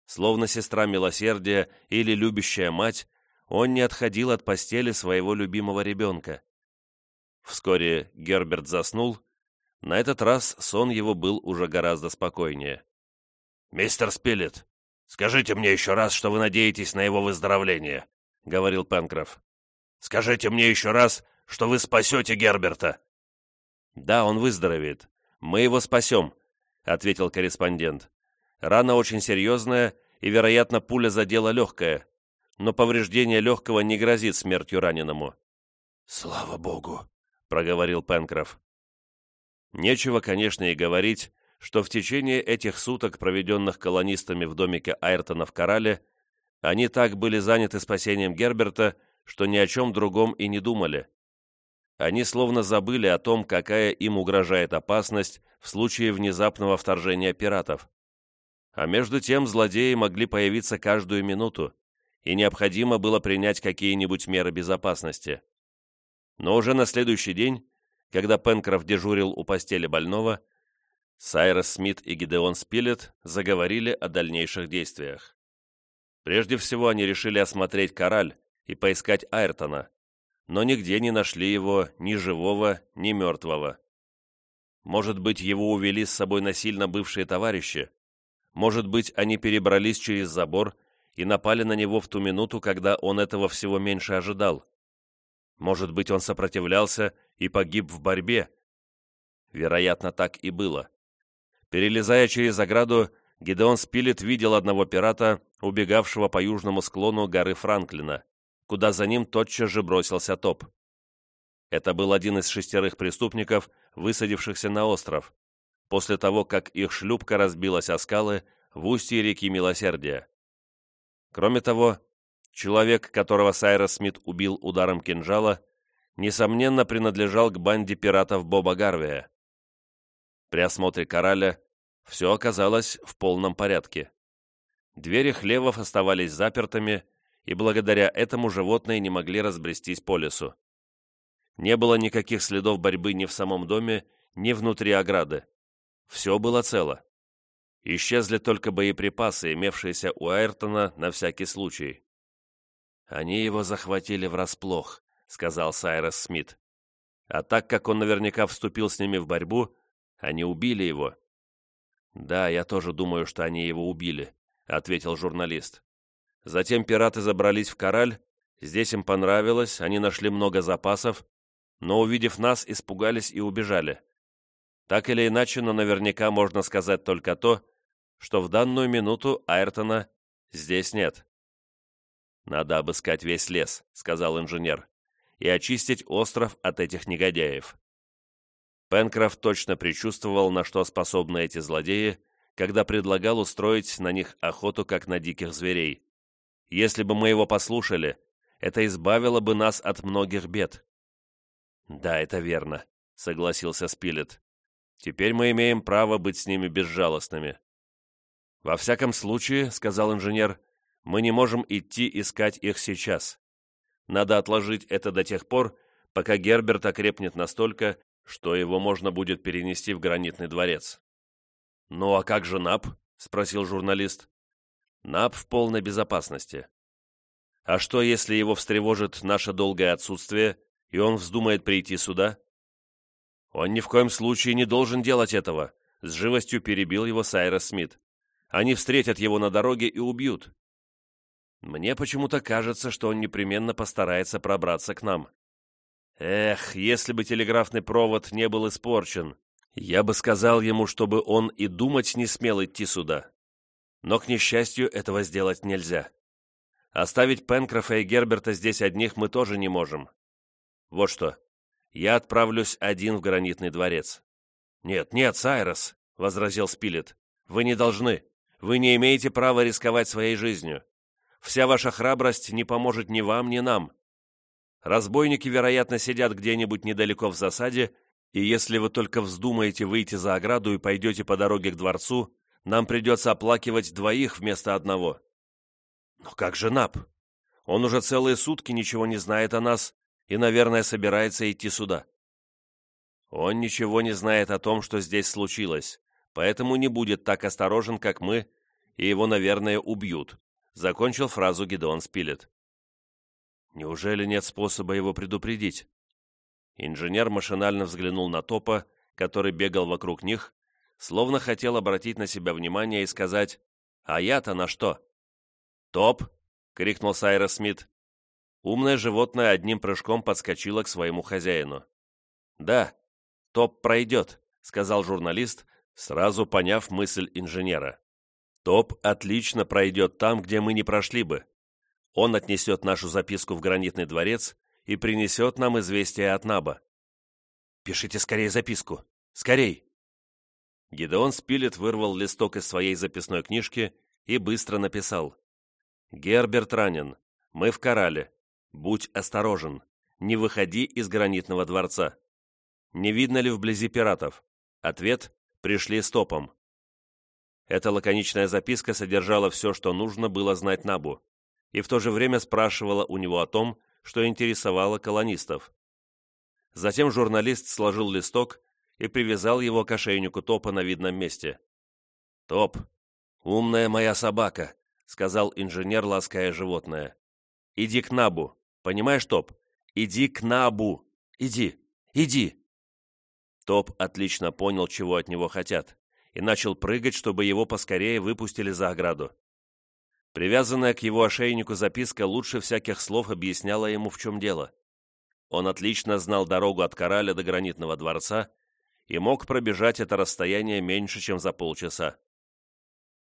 Словно сестра милосердия или любящая мать, он не отходил от постели своего любимого ребенка. Вскоре Герберт заснул. На этот раз сон его был уже гораздо спокойнее. «Мистер Спилет, скажите мне еще раз, что вы надеетесь на его выздоровление», — говорил Пенкроф. «Скажите мне еще раз, что вы спасете Герберта». «Да, он выздоровеет. Мы его спасем», — ответил корреспондент. «Рана очень серьезная, и, вероятно, пуля задела легкое, но повреждение легкого не грозит смертью раненому». «Слава богу», — проговорил Пенкроф. Нечего, конечно, и говорить, что в течение этих суток, проведенных колонистами в домике Айртона в Корале, они так были заняты спасением Герберта, что ни о чем другом и не думали. Они словно забыли о том, какая им угрожает опасность в случае внезапного вторжения пиратов. А между тем злодеи могли появиться каждую минуту, и необходимо было принять какие-нибудь меры безопасности. Но уже на следующий день, когда Пенкроф дежурил у постели больного, Сайрос Смит и Гидеон Спилет заговорили о дальнейших действиях. Прежде всего они решили осмотреть Кораль и поискать Айртона, но нигде не нашли его ни живого, ни мертвого. Может быть, его увели с собой насильно бывшие товарищи, может быть, они перебрались через забор и напали на него в ту минуту, когда он этого всего меньше ожидал. Может быть, он сопротивлялся и погиб в борьбе. Вероятно, так и было. Перелезая через ограду, Гидеон Спилет видел одного пирата, убегавшего по южному склону горы Франклина, куда за ним тотчас же бросился топ. Это был один из шестерых преступников, высадившихся на остров, после того, как их шлюпка разбилась о скалы в устье реки Милосердия. Кроме того, человек, которого Сайрос Смит убил ударом кинжала, несомненно принадлежал к банде пиратов Боба Гарвия. При осмотре кораля все оказалось в полном порядке. Двери хлевов оставались запертыми, и благодаря этому животные не могли разбрестись по лесу. Не было никаких следов борьбы ни в самом доме, ни внутри ограды. Все было цело. Исчезли только боеприпасы, имевшиеся у Айртона на всякий случай. «Они его захватили врасплох», — сказал Сайрос Смит. «А так как он наверняка вступил с ними в борьбу, они убили его». «Да, я тоже думаю, что они его убили», — ответил журналист. Затем пираты забрались в Кораль, здесь им понравилось, они нашли много запасов, но, увидев нас, испугались и убежали. Так или иначе, но наверняка можно сказать только то, что в данную минуту Айртона здесь нет. «Надо обыскать весь лес», — сказал инженер, «и очистить остров от этих негодяев». Пенкрофт точно предчувствовал, на что способны эти злодеи, когда предлагал устроить на них охоту, как на диких зверей. Если бы мы его послушали, это избавило бы нас от многих бед. «Да, это верно», — согласился Спилет. «Теперь мы имеем право быть с ними безжалостными». «Во всяком случае», — сказал инженер, — «мы не можем идти искать их сейчас. Надо отложить это до тех пор, пока Герберт окрепнет настолько, что его можно будет перенести в гранитный дворец. «Ну а как же НАП?» — спросил журналист. «НАП в полной безопасности. А что, если его встревожит наше долгое отсутствие, и он вздумает прийти сюда?» «Он ни в коем случае не должен делать этого», — с живостью перебил его Сайрос Смит. «Они встретят его на дороге и убьют». «Мне почему-то кажется, что он непременно постарается пробраться к нам», Эх, если бы телеграфный провод не был испорчен, я бы сказал ему, чтобы он и думать не смел идти сюда. Но, к несчастью, этого сделать нельзя. Оставить Пенкрофа и Герберта здесь одних мы тоже не можем. Вот что, я отправлюсь один в гранитный дворец. «Нет, нет, Сайрос», — возразил Спилет, — «вы не должны. Вы не имеете права рисковать своей жизнью. Вся ваша храбрость не поможет ни вам, ни нам. Разбойники, вероятно, сидят где-нибудь недалеко в засаде, и если вы только вздумаете выйти за ограду и пойдете по дороге к дворцу, нам придется оплакивать двоих вместо одного. Но как же Нап? Он уже целые сутки ничего не знает о нас и, наверное, собирается идти сюда. Он ничего не знает о том, что здесь случилось, поэтому не будет так осторожен, как мы, и его, наверное, убьют», — закончил фразу Гидеон Спилет. «Неужели нет способа его предупредить?» Инженер машинально взглянул на Топа, который бегал вокруг них, словно хотел обратить на себя внимание и сказать «А я-то на что?» «Топ!» — крикнул Сайрос Смит. Умное животное одним прыжком подскочило к своему хозяину. «Да, топ пройдет», — сказал журналист, сразу поняв мысль инженера. «Топ отлично пройдет там, где мы не прошли бы. Он отнесет нашу записку в гранитный дворец и принесет нам известие от Наба. «Пишите скорее записку! Скорей!» Гидеон Спилет вырвал листок из своей записной книжки и быстро написал. «Герберт ранен. Мы в Корале. Будь осторожен. Не выходи из гранитного дворца. Не видно ли вблизи пиратов? Ответ – пришли стопом». Эта лаконичная записка содержала все, что нужно было знать Набу, и в то же время спрашивала у него о том, что интересовало колонистов. Затем журналист сложил листок и привязал его к ошейнику Топа на видном месте. «Топ, умная моя собака», — сказал инженер, лаская животное. «Иди к Набу, понимаешь, Топ? Иди к Набу! Иди! Иди!» Топ отлично понял, чего от него хотят, и начал прыгать, чтобы его поскорее выпустили за ограду. Привязанная к его ошейнику записка лучше всяких слов объясняла ему, в чем дело. Он отлично знал дорогу от Кораля до Гранитного дворца и мог пробежать это расстояние меньше, чем за полчаса.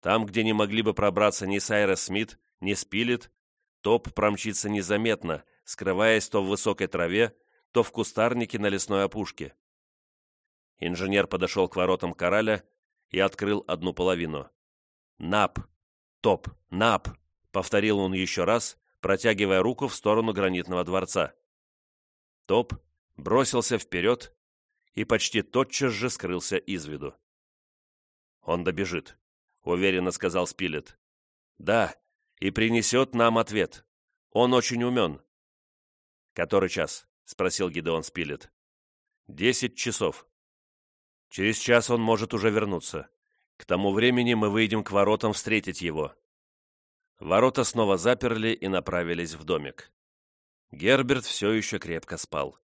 Там, где не могли бы пробраться ни Сайрес Смит, ни Спилет, топ промчится незаметно, скрываясь то в высокой траве, то в кустарнике на лесной опушке. Инженер подошел к воротам Кораля и открыл одну половину. «Нап!» «Топ! Нап!» — повторил он еще раз, протягивая руку в сторону гранитного дворца. Топ бросился вперед и почти тотчас же скрылся из виду. «Он добежит», — уверенно сказал Спилет. «Да, и принесет нам ответ. Он очень умен». «Который час?» — спросил Гидеон Спилет. «Десять часов. Через час он может уже вернуться. К тому времени мы выйдем к воротам встретить его. Ворота снова заперли и направились в домик. Герберт все еще крепко спал.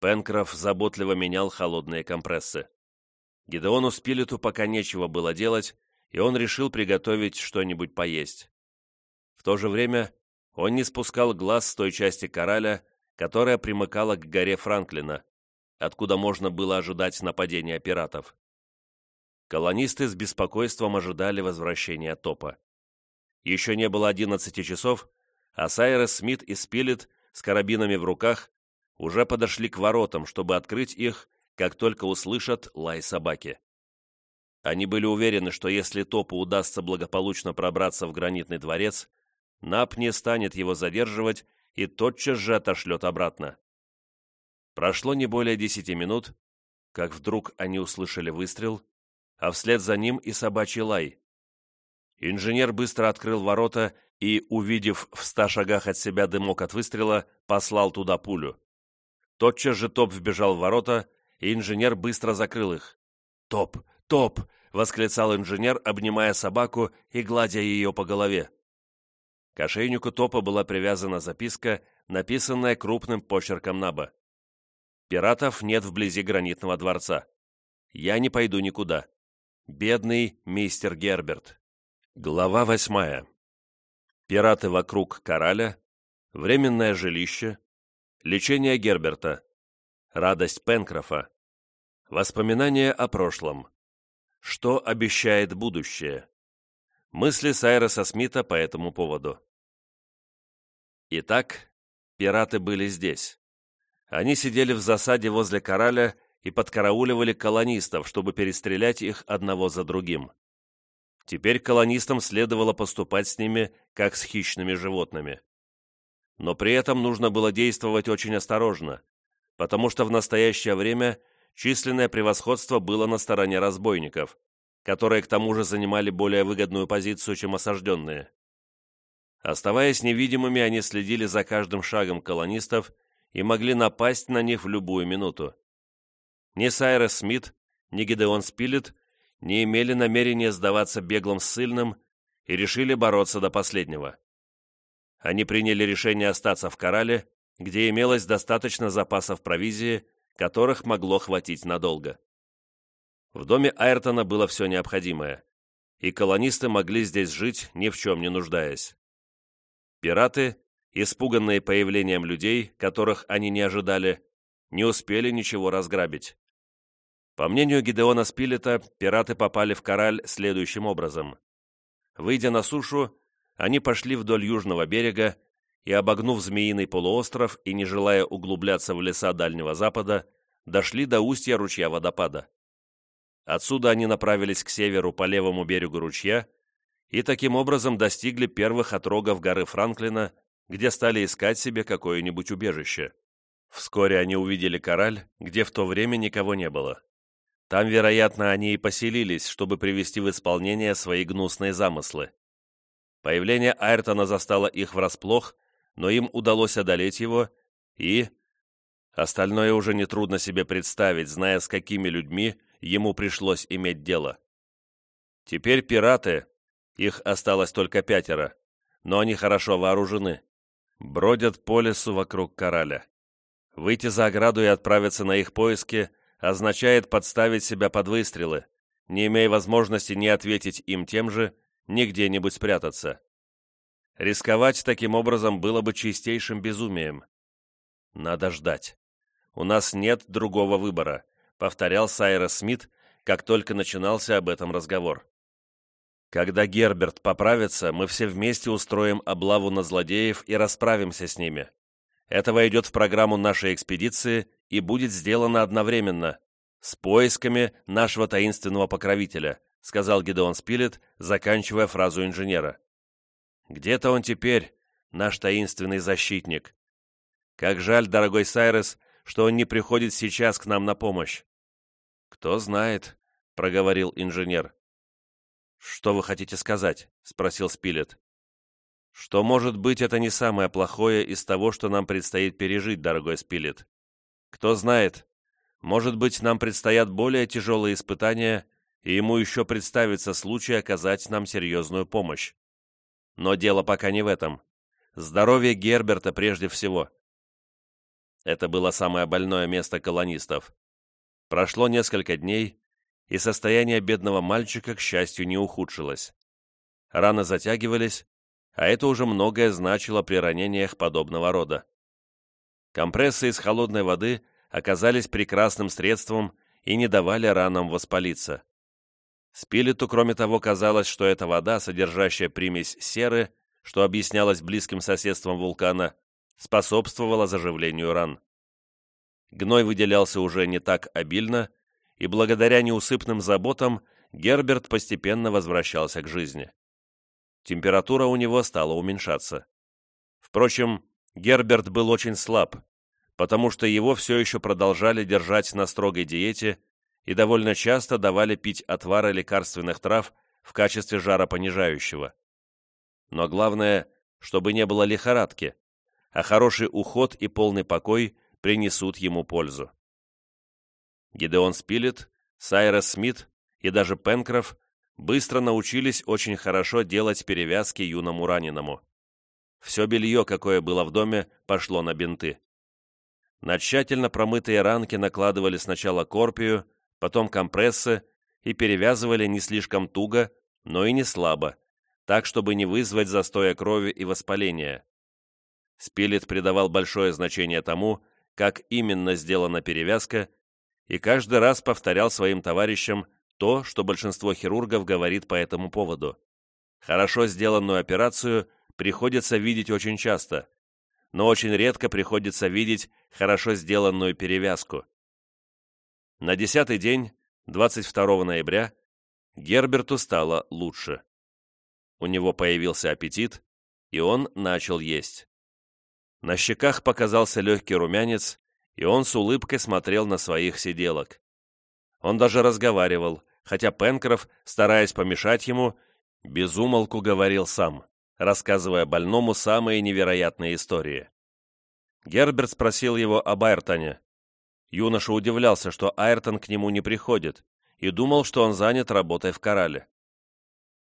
Пенкроф заботливо менял холодные компрессы. Гидеону Спилету пока нечего было делать, и он решил приготовить что-нибудь поесть. В то же время он не спускал глаз с той части кораля, которая примыкала к горе Франклина, откуда можно было ожидать нападения пиратов колонисты с беспокойством ожидали возвращения топа. Еще не было одиннадцати часов, а Сайрес Смит и Спилет с карабинами в руках уже подошли к воротам, чтобы открыть их, как только услышат лай собаки. Они были уверены, что если Топу удастся благополучно пробраться в гранитный дворец, Нап не станет его задерживать и тотчас же отошлет обратно. Прошло не более десяти минут, как вдруг они услышали выстрел а вслед за ним и собачий лай. Инженер быстро открыл ворота и, увидев в ста шагах от себя дымок от выстрела, послал туда пулю. Тотчас же Топ вбежал в ворота, и инженер быстро закрыл их. «Топ! Топ!» — восклицал инженер, обнимая собаку и гладя ее по голове. К ошейнику Топа была привязана записка, написанная крупным почерком Наба. «Пиратов нет вблизи гранитного дворца. Я не пойду никуда. Бедный мистер Герберт. Глава восьмая. Пираты вокруг Кораля. Временное жилище. Лечение Герберта. Радость Пенкрофа. Воспоминания о прошлом. Что обещает будущее? Мысли Сайроса Смита по этому поводу. Итак, пираты были здесь. Они сидели в засаде возле Кораля и подкарауливали колонистов, чтобы перестрелять их одного за другим. Теперь колонистам следовало поступать с ними, как с хищными животными. Но при этом нужно было действовать очень осторожно, потому что в настоящее время численное превосходство было на стороне разбойников, которые к тому же занимали более выгодную позицию, чем осажденные. Оставаясь невидимыми, они следили за каждым шагом колонистов и могли напасть на них в любую минуту. Ни Сайрес Смит, ни Гидеон Спилет не имели намерения сдаваться беглым ссыльным и решили бороться до последнего. Они приняли решение остаться в Корале, где имелось достаточно запасов провизии, которых могло хватить надолго. В доме Айртона было все необходимое, и колонисты могли здесь жить, ни в чем не нуждаясь. Пираты, испуганные появлением людей, которых они не ожидали, не успели ничего разграбить. По мнению Гидеона Спилета, пираты попали в Кораль следующим образом. Выйдя на сушу, они пошли вдоль южного берега и, обогнув Змеиный полуостров и не желая углубляться в леса Дальнего Запада, дошли до устья ручья водопада. Отсюда они направились к северу по левому берегу ручья и таким образом достигли первых отрогов горы Франклина, где стали искать себе какое-нибудь убежище. Вскоре они увидели кораль, где в то время никого не было. Там, вероятно, они и поселились, чтобы привести в исполнение свои гнусные замыслы. Появление Айртона застало их врасплох, но им удалось одолеть его, и... Остальное уже нетрудно себе представить, зная, с какими людьми ему пришлось иметь дело. Теперь пираты, их осталось только пятеро, но они хорошо вооружены, бродят по лесу вокруг кораля. Выйти за ограду и отправиться на их поиски означает подставить себя под выстрелы, не имея возможности ни ответить им тем же, ни где-нибудь спрятаться. Рисковать таким образом было бы чистейшим безумием. Надо ждать. У нас нет другого выбора повторял Сайрос Смит, как только начинался об этом разговор. Когда Герберт поправится, мы все вместе устроим облаву на злодеев и расправимся с ними. Это войдет в программу нашей экспедиции и будет сделано одновременно, с поисками нашего таинственного покровителя, сказал Гедеон Спилет, заканчивая фразу инженера. Где-то он теперь, наш таинственный защитник. Как жаль, дорогой Сайрес, что он не приходит сейчас к нам на помощь. «Кто знает», — проговорил инженер. «Что вы хотите сказать?» — спросил Спилет. «Что, может быть, это не самое плохое из того, что нам предстоит пережить, дорогой Спилет. Кто знает, может быть, нам предстоят более тяжелые испытания, и ему еще представится случай оказать нам серьезную помощь. Но дело пока не в этом. Здоровье Герберта прежде всего». Это было самое больное место колонистов. Прошло несколько дней, и состояние бедного мальчика, к счастью, не ухудшилось. Раны затягивались, а это уже многое значило при ранениях подобного рода. Компрессы из холодной воды оказались прекрасным средством и не давали ранам воспалиться. Спилету, кроме того, казалось, что эта вода, содержащая примесь серы, что объяснялось близким соседством вулкана, способствовала заживлению ран. Гной выделялся уже не так обильно, и благодаря неусыпным заботам Герберт постепенно возвращался к жизни. Температура у него стала уменьшаться. Впрочем, Герберт был очень слаб, потому что его все еще продолжали держать на строгой диете и довольно часто давали пить отвары лекарственных трав в качестве жаропонижающего. Но главное, чтобы не было лихорадки, а хороший уход и полный покой – принесут ему пользу. Гидеон Спилет, Сайрес Смит и даже Пенкроф быстро научились очень хорошо делать перевязки юному раненому. Все белье, какое было в доме, пошло на бинты. На тщательно промытые ранки накладывали сначала корпию, потом компрессы и перевязывали не слишком туго, но и не слабо, так, чтобы не вызвать застоя крови и воспаления. Спилет придавал большое значение тому, как именно сделана перевязка, и каждый раз повторял своим товарищам то, что большинство хирургов говорит по этому поводу. Хорошо сделанную операцию приходится видеть очень часто, но очень редко приходится видеть хорошо сделанную перевязку. На десятый день, 22 ноября, Герберту стало лучше. У него появился аппетит, и он начал есть. На щеках показался легкий румянец, и он с улыбкой смотрел на своих сиделок. Он даже разговаривал, хотя Пенкроф, стараясь помешать ему, безумолку говорил сам, рассказывая больному самые невероятные истории. Герберт спросил его об Айртоне. Юноша удивлялся, что Айртон к нему не приходит, и думал, что он занят работой в корале.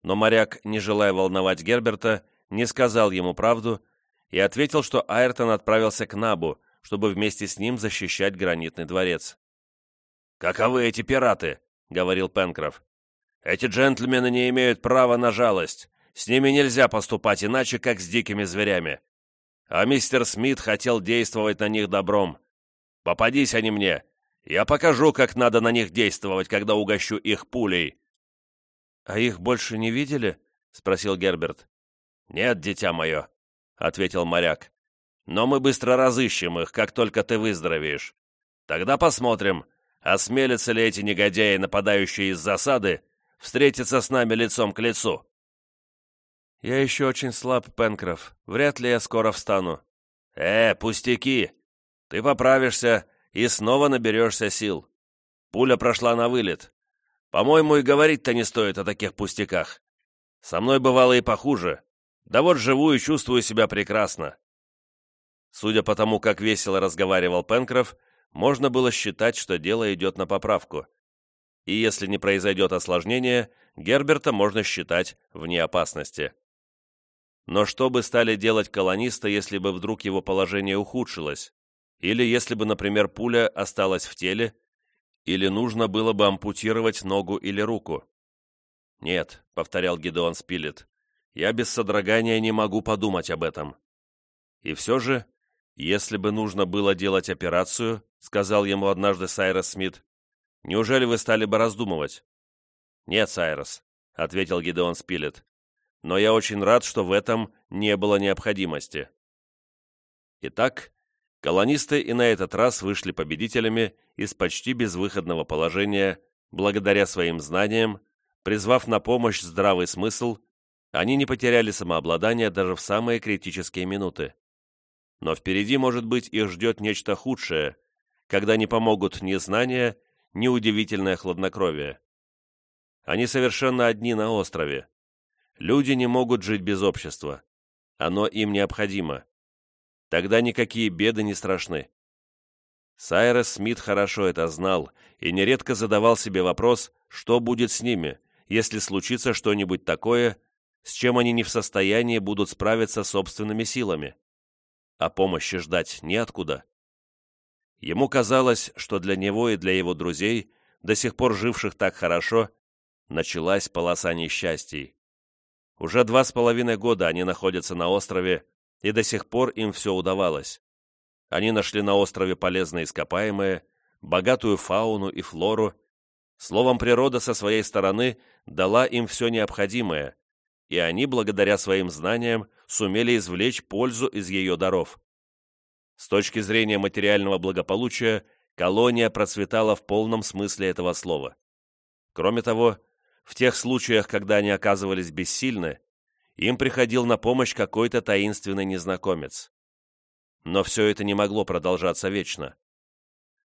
Но моряк, не желая волновать Герберта, не сказал ему правду и ответил, что Айртон отправился к Набу, чтобы вместе с ним защищать гранитный дворец. «Каковы эти пираты?» — говорил Пенкроф. «Эти джентльмены не имеют права на жалость. С ними нельзя поступать иначе, как с дикими зверями. А мистер Смит хотел действовать на них добром. Попадись они мне, я покажу, как надо на них действовать, когда угощу их пулей». «А их больше не видели?» — спросил Герберт. «Нет, дитя мое», — ответил моряк. «Но мы быстро разыщем их, как только ты выздоровеешь. Тогда посмотрим, осмелятся ли эти негодяи, нападающие из засады, встретиться с нами лицом к лицу». «Я еще очень слаб, Пенкроф. Вряд ли я скоро встану». «Э, пустяки! Ты поправишься и снова наберешься сил. Пуля прошла на вылет. По-моему, и говорить-то не стоит о таких пустяках. Со мной бывало и похуже. Да вот живу и чувствую себя прекрасно». Судя по тому, как весело разговаривал Пенкроф, можно было считать, что дело идет на поправку. И если не произойдет осложнение, Герберта можно считать вне опасности. Но что бы стали делать колонисты, если бы вдруг его положение ухудшилось? Или если бы, например, пуля осталась в теле, или нужно было бы ампутировать ногу или руку? «Нет», — повторял Гидеон Спилет, — «я без содрогания не могу подумать об этом». И все же, если бы нужно было делать операцию, — сказал ему однажды Сайрос Смит, — неужели вы стали бы раздумывать? «Нет, Сайрос», — ответил Гидеон Спилет, — «но я очень рад, что в этом не было необходимости». Итак, колонисты и на этот раз вышли победителями из почти безвыходного положения, благодаря своим знаниям, призвав на помощь здравый смысл, они не потеряли самообладание даже в самые критические минуты. Но впереди, может быть, их ждет нечто худшее, когда не помогут ни знания, ни удивительное хладнокровие. Они совершенно одни на острове. Люди не могут жить без общества. Оно им необходимо. Тогда никакие беды не страшны. Сайрес Смит хорошо это знал и нередко задавал себе вопрос, что будет с ними, если случится что-нибудь такое, с чем они не в состоянии будут справиться собственными силами. А помощи ждать неоткуда. Ему казалось, что для него и для его друзей, до сих пор живших так хорошо, началась полоса несчастий. Уже два с половиной года они находятся на острове, и до сих пор им все удавалось. Они нашли на острове полезные ископаемые, богатую фауну и флору. Словом, природа со своей стороны дала им все необходимое, и они, благодаря своим знаниям, сумели извлечь пользу из ее даров. С точки зрения материального благополучия, колония процветала в полном смысле этого слова. Кроме того, в тех случаях, когда они оказывались бессильны, им приходил на помощь какой-то таинственный незнакомец. Но все это не могло продолжаться вечно.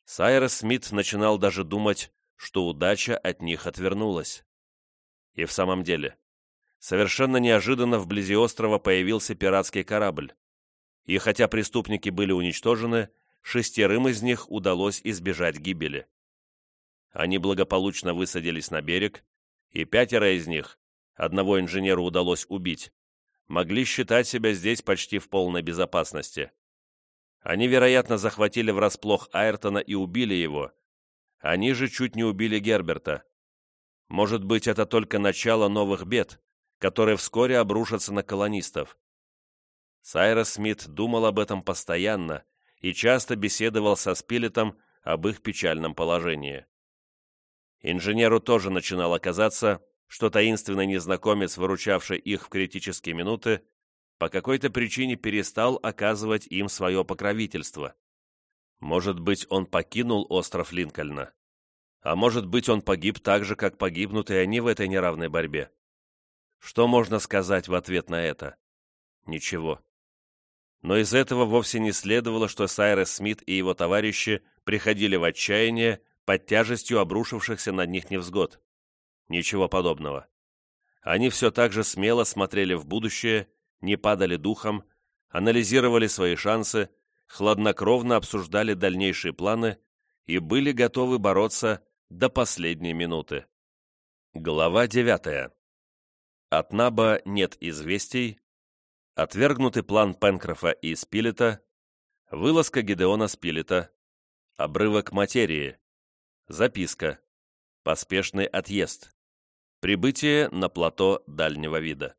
Сайрес Смит начинал даже думать, что удача от них отвернулась. И в самом деле, совершенно неожиданно вблизи острова появился пиратский корабль и хотя преступники были уничтожены, шестерым из них удалось избежать гибели. Они благополучно высадились на берег, и пятеро из них, одного инженеру удалось убить, могли считать себя здесь почти в полной безопасности. Они, вероятно, захватили врасплох Айртона и убили его. Они же чуть не убили Герберта. Может быть, это только начало новых бед, которые вскоре обрушатся на колонистов. Сайрос Смит думал об этом постоянно и часто беседовал со Спилетом об их печальном положении. Инженеру тоже начинало казаться, что таинственный незнакомец, выручавший их в критические минуты, по какой-то причине перестал оказывать им свое покровительство. Может быть, он покинул остров Линкольна. А может быть, он погиб так же, как погибнут и они в этой неравной борьбе. Что можно сказать в ответ на это? Ничего. Но из этого вовсе не следовало, что Сайрес Смит и его товарищи приходили в отчаяние под тяжестью обрушившихся над них невзгод. Ничего подобного. Они все так же смело смотрели в будущее, не падали духом, анализировали свои шансы, хладнокровно обсуждали дальнейшие планы и были готовы бороться до последней минуты. Глава 9. От Наба нет известий, отвергнутый план Пенкрофа и Спилета, вылазка Гидеона Спилета, обрывок материи, записка, поспешный отъезд, прибытие на плато дальнего вида.